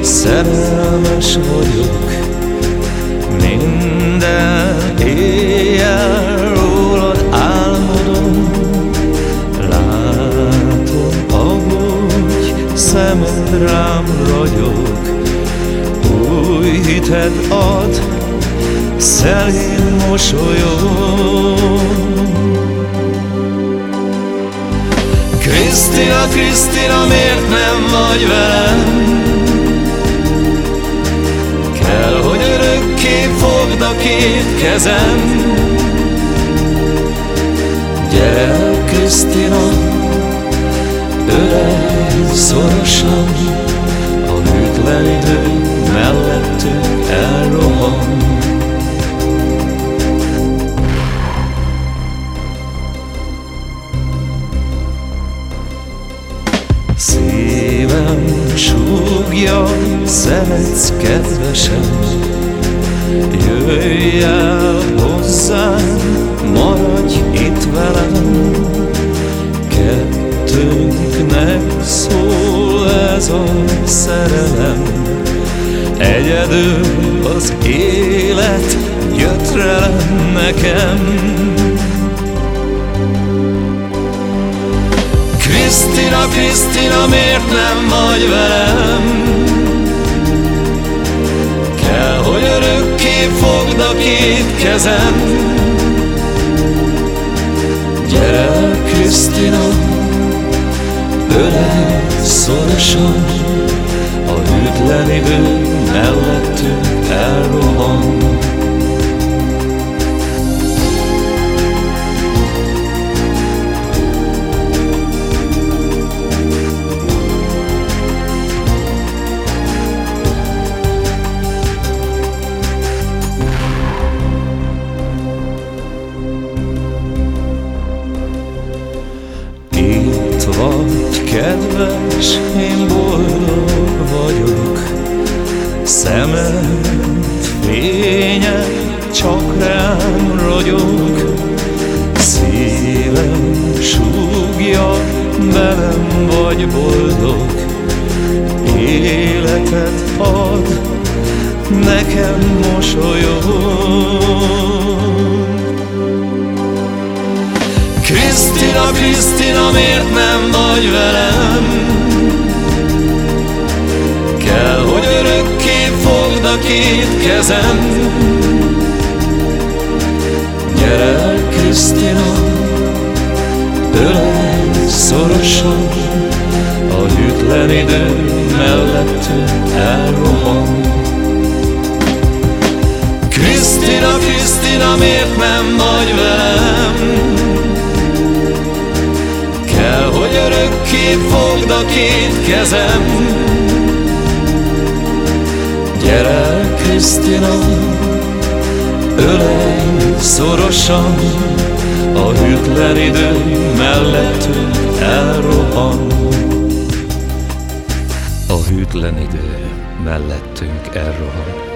Szerelmes vagyok. Minden éjjel rólad álmodom Látom, ahogy szemed rám ragyog. Új hitet ad, szelén mosolyog Krisztina, Krisztina, miért nem vagy velem? Kell, hogy örökké fogd a két kezem Gyere, Krisztina, ölelj szorosan A hűtlen idő mellettünk Szívem súgja, szeretsz kedvesem. Jöjj el hozzám, maradj itt velem. Kettőnknek szól ez a szerelem. Egyedül az élet gyötrelem nekem Krisztina, miért nem vagy velem? Kell, hogy örökké fogd a két kezem Gyere, Krisztina, ölelj szorosan A hűtlen idő vagy, kedves, én boldog vagyok. Szemed fénye csak rám ragyog. Szívem súgja, velem vagy boldog. Életet ad, nekem mosolyog. Krisztina, Krisztina, miért nem vagy velem? Kell, hogy örökké fogd a két kezem Gyere, Krisztina, ölelj szorosan A hűtlen idő mellettünk elrohan Krisztina, Krisztina, miért nem vagy velem? Fogd a két kezem. Gyere, Krisztina, ölelj szorosan A hűtlen idő mellettünk elrohan. A hűtlen idő mellettünk elrohan